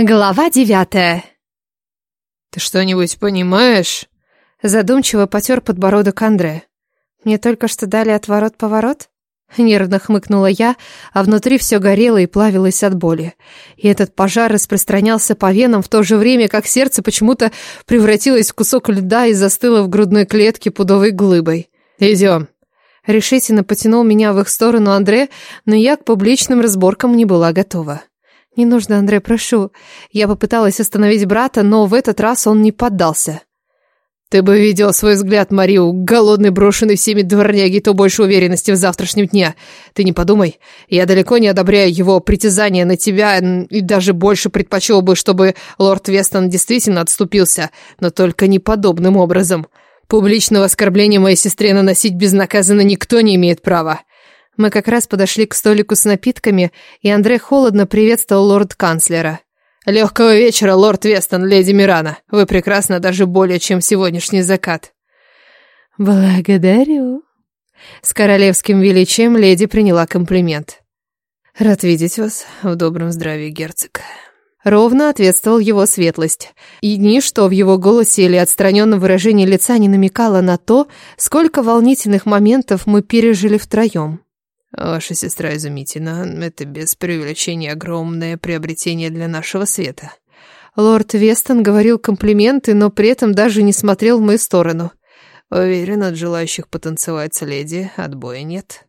Глава девятая. «Ты что-нибудь понимаешь?» Задумчиво потер подбородок Андре. «Мне только что дали отворот-поворот?» Нервно хмыкнула я, а внутри все горело и плавилось от боли. И этот пожар распространялся по венам в то же время, как сердце почему-то превратилось в кусок льда и застыло в грудной клетке пудовой глыбой. «Идем». Решительно потянул меня в их сторону Андре, но я к публичным разборкам не была готова. «Не нужно, Андрей, прошу». Я попыталась остановить брата, но в этот раз он не поддался. «Ты бы видел свой взгляд, Мариу, голодный, брошенный всеми дворняги, то больше уверенности в завтрашнем дне. Ты не подумай, я далеко не одобряю его притязания на тебя и даже больше предпочел бы, чтобы лорд Вестон действительно отступился, но только не подобным образом. Публичного оскорбления моей сестре наносить безнаказанно никто не имеет права. Мы как раз подошли к столику с напитками, и Андрей холодно приветствовал лорд-канцлера. «Легкого вечера, лорд Вестон, леди Мирана. Вы прекрасны даже более, чем сегодняшний закат». «Благодарю». С королевским величием леди приняла комплимент. «Рад видеть вас в добром здравии, герцог». Ровно ответствовал его светлость. И ничто в его голосе или отстраненном выражении лица не намекало на то, сколько волнительных моментов мы пережили втроем. Ваша сестра изумительна. Это без преувеличения огромное приобретение для нашего света. Лорд Вестон говорил комплименты, но при этом даже не смотрел в мою сторону. Уверен, от желающих потанцевать леди отбоя нет.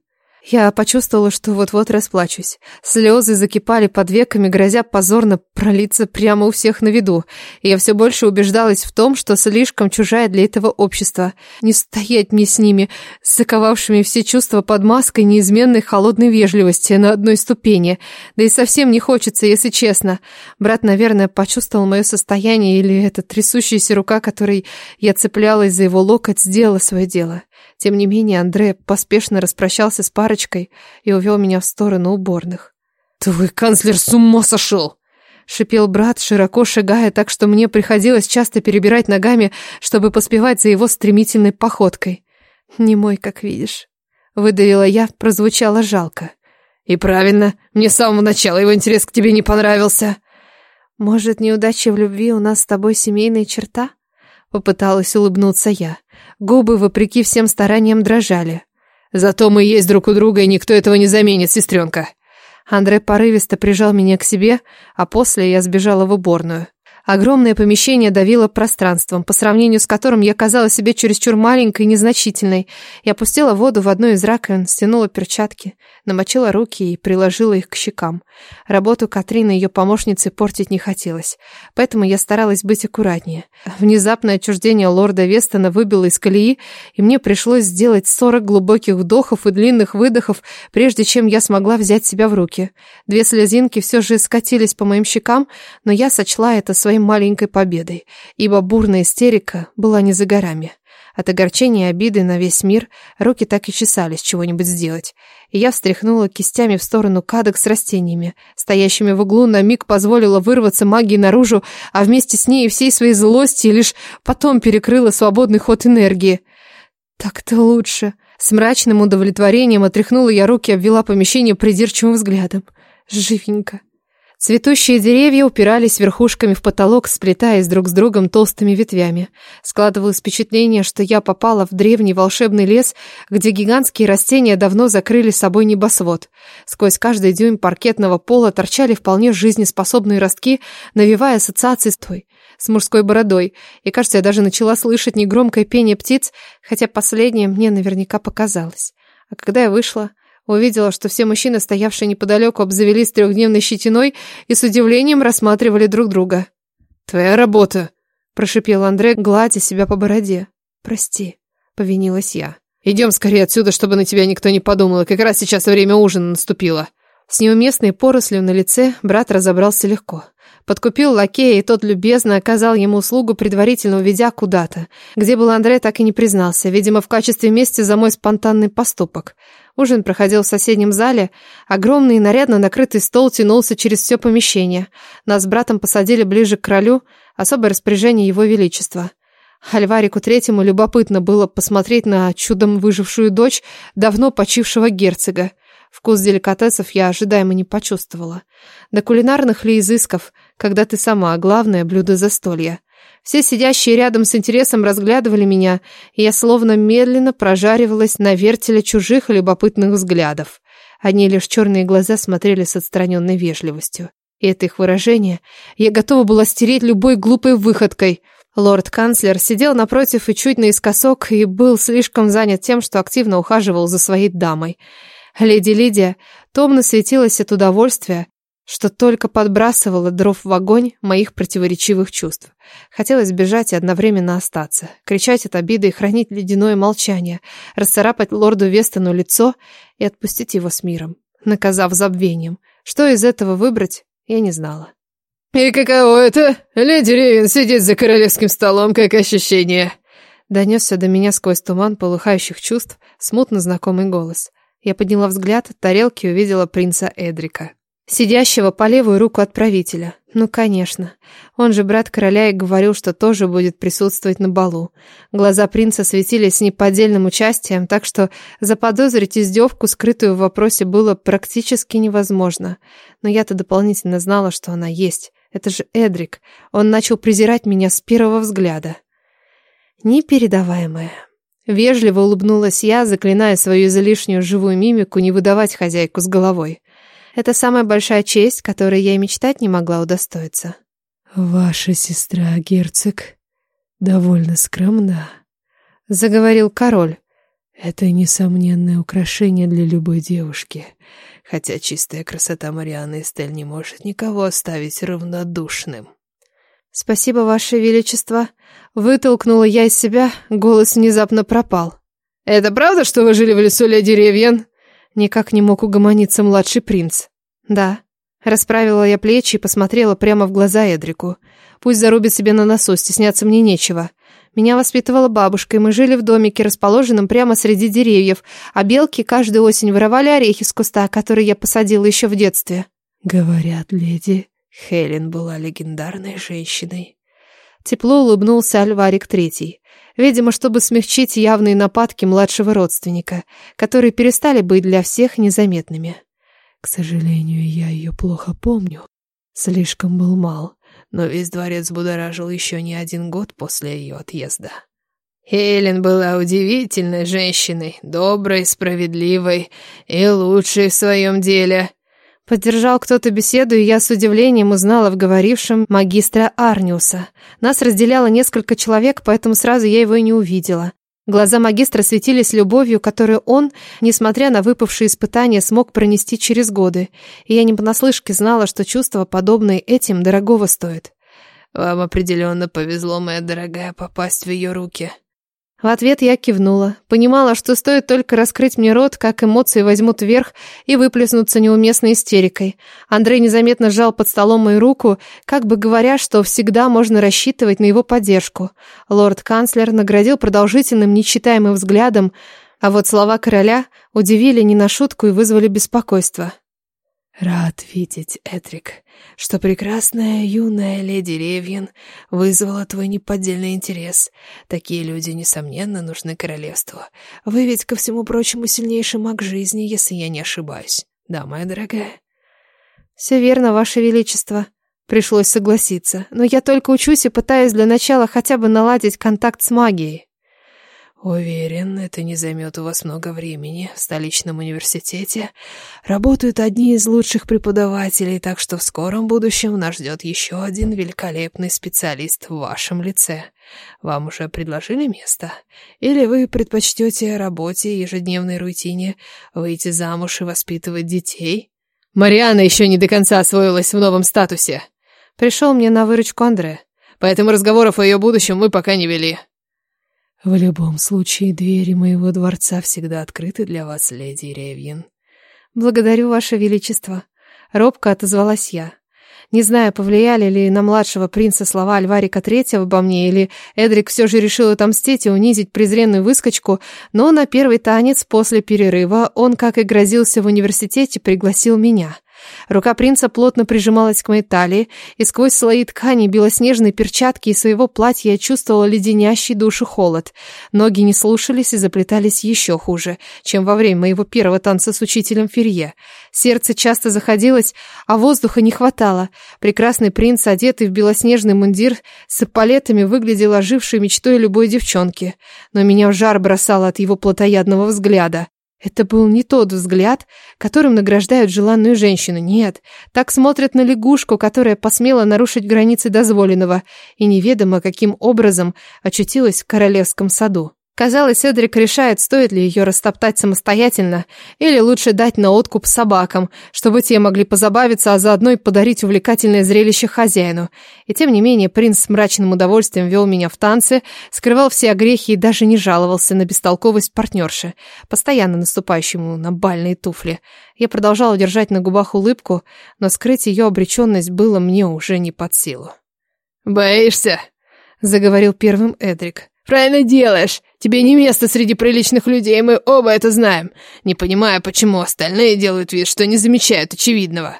Я почувствовала, что вот-вот расплачусь. Слезы закипали под веками, грозя позорно пролиться прямо у всех на виду. Я все больше убеждалась в том, что слишком чужая для этого общества. Не стоять мне с ними, заковавшими все чувства под маской неизменной холодной вежливости на одной ступени. Да и совсем не хочется, если честно. Брат, наверное, почувствовал мое состояние, или эта трясущаяся рука, которой я цеплялась за его локоть, сделала свое дело. Тем не менее, Андре поспешно распрощался с парочкой и увел меня в сторону уборных. «Твой канцлер с ума сошел!» шипел брат, широко шагая, так что мне приходилось часто перебирать ногами, чтобы поспевать за его стремительной походкой. «Не мой, как видишь». Выдавила я, прозвучало жалко. «И правильно, мне с самого начала его интерес к тебе не понравился». «Может, неудача в любви у нас с тобой семейная черта?» Попыталась улыбнуться я. Губы, вопреки всем стараниям, дрожали. «Зато мы есть друг у друга, и никто этого не заменит, сестренка!» Андрей порывисто прижал меня к себе, а после я сбежала в уборную. Огромное помещение давило пространством, по сравнению с которым я казалась себе чересчур маленькой и незначительной. Я опустила воду в одну из раковин, стянула перчатки, намочила руки и приложила их к щекам. Работу Катрины и ее помощницы портить не хотелось, поэтому я старалась быть аккуратнее. Внезапное отчуждение лорда Вестона выбило из колеи, и мне пришлось сделать сорок глубоких вдохов и длинных выдохов, прежде чем я смогла взять себя в руки. Две слезинки все же скатились по моим щекам, но я сочла это своим маленькой победой, ибо бурная истерика была не за горами. От огорчения и обиды на весь мир руки так и чесались чего-нибудь сделать. И я встряхнула кистями в сторону кадок с растениями, стоящими в углу, на миг позволила вырваться магии наружу, а вместе с ней и всей своей злости лишь потом перекрыла свободный ход энергии. Так-то лучше. С мрачным удовлетворением отряхнула я руки, обвела помещение придирчивым взглядом. Живенько. Цветущие деревья упирались верхушками в потолок, сплетаясь друг с другом толстыми ветвями. Складывалось впечатление, что я попала в древний волшебный лес, где гигантские растения давно закрыли собой небосвод. Сквозь каждый дюйм паркетного пола торчали вполне жизнеспособные ростки, навевая ассоциации с той, с мужской бородой. И, кажется, я даже начала слышать негромкое пение птиц, хотя последнее мне наверняка показалось. А когда я вышла, Увидела, что все мужчины, стоявшие неподалеку, обзавелись трехдневной щетиной и с удивлением рассматривали друг друга. «Твоя работа!» – прошипел Андрей, гладя себя по бороде. «Прости», – повинилась я. «Идем скорее отсюда, чтобы на тебя никто не подумал, и как раз сейчас время ужина наступило». С неуместной порослью на лице брат разобрался легко. Подкупил лакея, и тот любезно оказал ему услугу, предварительно уведя куда-то. Где был Андрей, так и не признался, видимо, в качестве мести за мой спонтанный поступок. Ужин проходил в соседнем зале. Огромный и нарядно накрытый стол тянулся через все помещение. Нас с братом посадили ближе к королю, особое распоряжение его величества. Альварику Третьему любопытно было посмотреть на чудом выжившую дочь давно почившего герцога. Вкус деликатесов я ожидаемо не почувствовала. До кулинарных ли изысков, когда ты сама главное блюдо застолья. Все сидящие рядом с интересом разглядывали меня, и я словно медленно прожаривалась на вертеле чужих любопытных взглядов. Одни лишь черные глаза смотрели с отстраненной вежливостью. И это их выражение я готова была стереть любой глупой выходкой. Лорд-канцлер сидел напротив и чуть наискосок, и был слишком занят тем, что активно ухаживал за своей дамой. Леди Лидия томно светилась от удовольствия, что только подбрасывала дров в огонь моих противоречивых чувств. Хотелось бежать и одновременно остаться, кричать от обиды и хранить ледяное молчание, расцарапать лорду Вестону лицо и отпустить его с миром, наказав забвением. Что из этого выбрать, я не знала. «И каково это? Леди Ревен сидит за королевским столом, как ощущение?» Донесся до меня сквозь туман полыхающих чувств смутно знакомый голос. Я подняла взгляд от тарелки и увидела принца Эдрика сидящего по левую руку отправителя. Ну, конечно. Он же брат короля и говорил, что тоже будет присутствовать на балу. Глаза принца светились с неподдельным участием, так что заподозрить издевку, скрытую в вопросе, было практически невозможно. Но я-то дополнительно знала, что она есть. Это же Эдрик. Он начал презирать меня с первого взгляда. Непередаваемая. Вежливо улыбнулась я, заклиная свою излишнюю живую мимику не выдавать хозяйку с головой. Это самая большая честь, которой я и мечтать не могла удостоиться. «Ваша сестра, герцог, довольно скромна», — заговорил король. «Это несомненное украшение для любой девушки, хотя чистая красота Марианы Эстель не может никого оставить равнодушным». «Спасибо, Ваше Величество», — вытолкнула я из себя, голос внезапно пропал. «Это правда, что вы жили в лесу леди Ревьен?» Никак не мог угомониться младший принц. Да. Расправила я плечи и посмотрела прямо в глаза Эдрику. Пусть зарубит себе на носу, стесняться мне нечего. Меня воспитывала бабушка, и мы жили в домике, расположенном прямо среди деревьев, а белки каждую осень воровали орехи с куста, которые я посадила еще в детстве. Говорят, леди, Хелен была легендарной женщиной. Тепло улыбнулся Альварик Третий. Видимо, чтобы смягчить явные нападки младшего родственника, которые перестали быть для всех незаметными. К сожалению, я ее плохо помню. Слишком был мал, но весь дворец будоражил еще не один год после ее отъезда. Хелен была удивительной женщиной, доброй, справедливой и лучшей в своем деле. Поддержал кто-то беседу, и я с удивлением узнала в говорившем магистра Арниуса. Нас разделяло несколько человек, поэтому сразу я его и не увидела. Глаза магистра светились любовью, которую он, несмотря на выпавшие испытания, смог пронести через годы. И я не понаслышке знала, что чувства, подобные этим, дорогого стоят. «Вам определенно повезло, моя дорогая, попасть в ее руки», в ответ я кивнула. Понимала, что стоит только раскрыть мне рот, как эмоции возьмут вверх и выплеснутся неуместной истерикой. Андрей незаметно сжал под столом мою руку, как бы говоря, что всегда можно рассчитывать на его поддержку. Лорд-канцлер наградил продолжительным, нечитаемым взглядом, а вот слова короля удивили не на шутку и вызвали беспокойство. Рад видеть, Эдрик, что прекрасная юная леди Ревьен вызвала твой неподдельный интерес. Такие люди, несомненно, нужны королевству. Вы ведь, ко всему прочему, сильнейший маг жизни, если я не ошибаюсь. Да, моя дорогая? Все верно, ваше величество. Пришлось согласиться. Но я только учусь и пытаюсь для начала хотя бы наладить контакт с магией. Уверен, это не займет у вас много времени. В столичном университете работают одни из лучших преподавателей, так что в скором будущем нас ждет еще один великолепный специалист в вашем лице. Вам уже предложили место? Или вы предпочтете работе и ежедневной рутине выйти замуж и воспитывать детей? Мариана еще не до конца освоилась в новом статусе. Пришел мне на выручку Андре. Поэтому разговоров о ее будущем мы пока не вели. В любом случае, двери моего дворца всегда открыты для вас, леди Ревьен. Благодарю, ваше величество. Робко отозвалась я. Не знаю, повлияли ли на младшего принца слова Альварика Третьего обо мне, или Эдрик все же решил отомстить и унизить презренную выскочку, но на первый танец после перерыва он, как и грозился в университете, пригласил меня. Рука принца плотно прижималась к моей талии, и сквозь слои ткани, белоснежные перчатки и своего платья я чувствовала леденящий душу холод. Ноги не слушались и заплетались еще хуже, чем во время моего первого танца с учителем Ферье. Сердце часто заходилось, а воздуха не хватало. Прекрасный принц, одетый в белоснежный мундир, с эполетами выглядел ожившей мечтой любой девчонки. Но меня в жар бросало от его плотоядного взгляда. Это был не тот взгляд, которым награждают желанную женщину. Нет, так смотрят на лягушку, которая посмела нарушить границы дозволенного и неведомо каким образом очутилась в королевском саду. Казалось, Эдрик решает, стоит ли ее растоптать самостоятельно, или лучше дать на откуп собакам, чтобы те могли позабавиться, а заодно и подарить увлекательное зрелище хозяину. И тем не менее, принц с мрачным удовольствием вел меня в танцы, скрывал все огрехи и даже не жаловался на бестолковость партнерши, постоянно наступающему на бальные туфли. Я продолжала держать на губах улыбку, но скрыть ее обреченность было мне уже не под силу. «Боишься?» — заговорил первым Эдрик. «Правильно делаешь. Тебе не место среди приличных людей, мы оба это знаем. Не понимаю, почему остальные делают вид, что не замечают очевидного».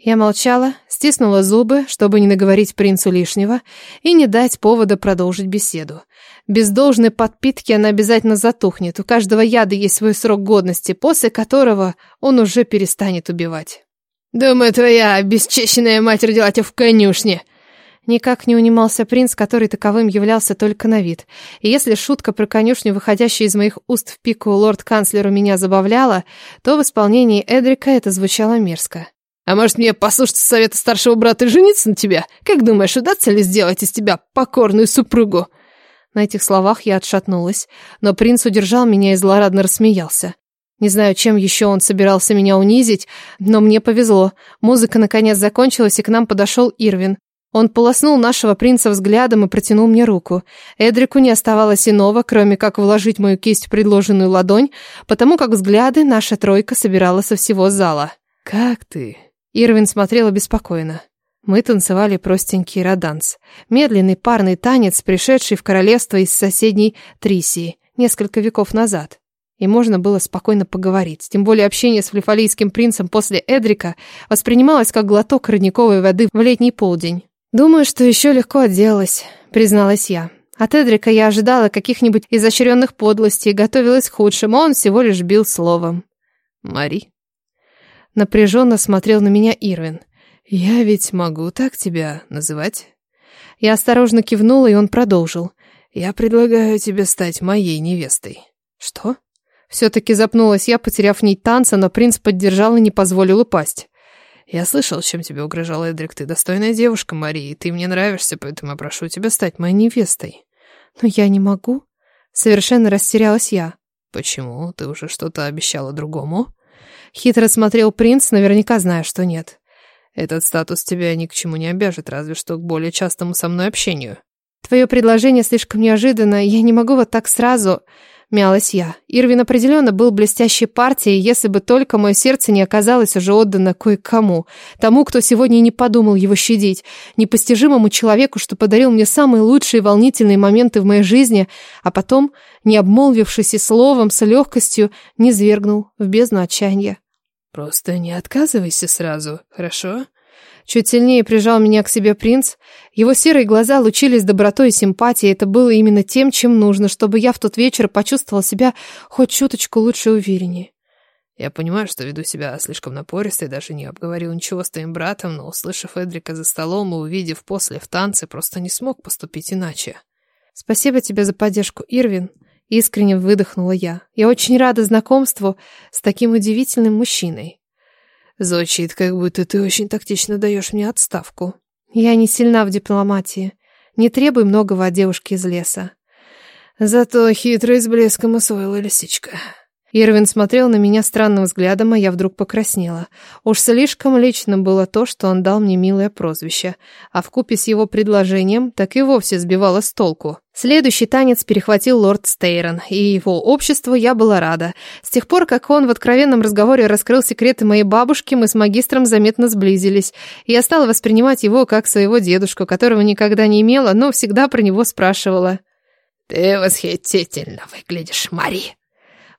Я молчала, стиснула зубы, чтобы не наговорить принцу лишнего и не дать повода продолжить беседу. Без должной подпитки она обязательно затухнет. У каждого яда есть свой срок годности, после которого он уже перестанет убивать. «Думаю, твоя бесчещенная мать родила тебя в конюшне», Никак не унимался принц, который таковым являлся только на вид. И если шутка про конюшню, выходящая из моих уст в пику лорд-канцлеру, меня забавляла, то в исполнении Эдрика это звучало мерзко. «А может мне послушаться совета старшего брата и жениться на тебя? Как думаешь, удастся ли сделать из тебя покорную супругу?» На этих словах я отшатнулась, но принц удержал меня и злорадно рассмеялся. Не знаю, чем еще он собирался меня унизить, но мне повезло. Музыка наконец закончилась, и к нам подошел Ирвин. Он полоснул нашего принца взглядом и протянул мне руку. Эдрику не оставалось иного, кроме как вложить мою кисть в предложенную ладонь, потому как взгляды наша тройка собирала со всего зала. «Как ты?» Ирвин смотрел обеспокоенно. Мы танцевали простенький роданс. Медленный парный танец, пришедший в королевство из соседней Трисии несколько веков назад. И можно было спокойно поговорить. Тем более общение с флефалийским принцем после Эдрика воспринималось как глоток родниковой воды в летний полдень. «Думаю, что еще легко отделалась», — призналась я. От Эдрика я ожидала каких-нибудь изощренных подлостей, готовилась к худшему, а он всего лишь бил словом. «Мари?» Напряженно смотрел на меня Ирвин. «Я ведь могу так тебя называть?» Я осторожно кивнула, и он продолжил. «Я предлагаю тебе стать моей невестой». «Что?» Все-таки запнулась я, потеряв нить танца, но принц поддержал и не позволил упасть. Я слышал, чем тебе угрожал Эдрик. Ты достойная девушка, Мария, и ты мне нравишься, поэтому я прошу тебя стать моей невестой. Но я не могу. Совершенно растерялась я. Почему? Ты уже что-то обещала другому? Хитро смотрел принц, наверняка зная, что нет. Этот статус тебя ни к чему не обяжет, разве что к более частому со мной общению. Твое предложение слишком неожиданно, я не могу вот так сразу... Мялась я. Ирвин определенно был блестящей партией, если бы только мое сердце не оказалось уже отдано кое-кому. Тому, кто сегодня не подумал его щадить. Непостижимому человеку, что подарил мне самые лучшие волнительные моменты в моей жизни, а потом, не обмолвившись и словом, с легкостью, не свергнул в бездну отчаяния. «Просто не отказывайся сразу, хорошо?» Чуть сильнее прижал меня к себе принц. Его серые глаза лучились добротой и симпатией. Это было именно тем, чем нужно, чтобы я в тот вечер почувствовал себя хоть чуточку лучше и увереннее. Я понимаю, что веду себя слишком напористо и даже не обговорил ничего с твоим братом, но, услышав Эдрика за столом и увидев после в танце, просто не смог поступить иначе. Спасибо тебе за поддержку, Ирвин. Искренне выдохнула я. Я очень рада знакомству с таким удивительным мужчиной. Звучит, как будто ты очень тактично даешь мне отставку. Я не сильна в дипломатии. Не требуй многого от девушки из леса. Зато хитро с блеском усвоила лисичка. Ирвин смотрел на меня странным взглядом, а я вдруг покраснела. Уж слишком лично было то, что он дал мне милое прозвище, а вкупе с его предложением так и вовсе сбивало с толку. Следующий танец перехватил лорд Стейрон, и его обществу я была рада. С тех пор, как он в откровенном разговоре раскрыл секреты моей бабушки, мы с магистром заметно сблизились, я стала воспринимать его как своего дедушку, которого никогда не имела, но всегда про него спрашивала. «Ты восхитительно выглядишь, Мари!»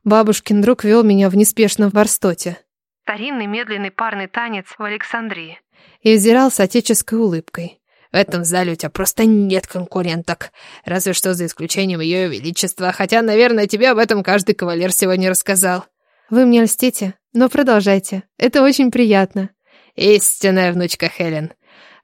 Бабушкин друг вел меня в неспешном ворстоте. старинный медленный парный танец в Александрии. И взирал с отеческой улыбкой. В этом зале у тебя просто нет конкуренток. Разве что за исключением ее величества. Хотя, наверное, тебе об этом каждый кавалер сегодня рассказал. Вы мне льстите, но продолжайте. Это очень приятно. Истинная внучка Хелен.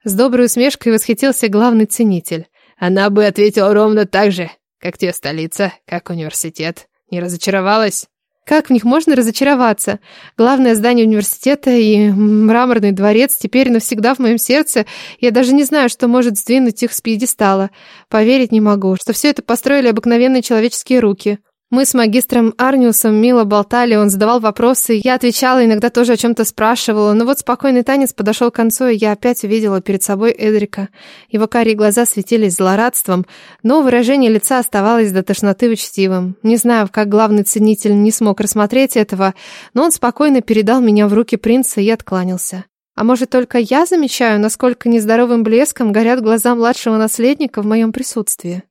С доброй усмешкой восхитился главный ценитель. Она бы ответила ровно так же, как тебе столица, как университет. Не разочаровалась? Как в них можно разочароваться? Главное здание университета и мраморный дворец теперь навсегда в моем сердце. Я даже не знаю, что может сдвинуть их с пьедестала. Поверить не могу, что все это построили обыкновенные человеческие руки. Мы с магистром Арниусом мило болтали, он задавал вопросы, я отвечала, иногда тоже о чем-то спрашивала, но вот спокойный танец подошел к концу, и я опять увидела перед собой Эдрика. Его карие глаза светились злорадством, но выражение лица оставалось до тошноты учтивым. Не знаю, как главный ценитель не смог рассмотреть этого, но он спокойно передал меня в руки принца и откланялся. А может, только я замечаю, насколько нездоровым блеском горят глаза младшего наследника в моем присутствии?